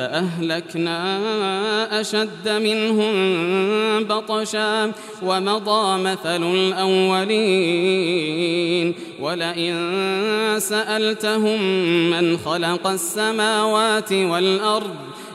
فأهلكنا أشد منهم بطشا ومضى مثل الأولين ولئن سألتهم من خلق السماوات والأرض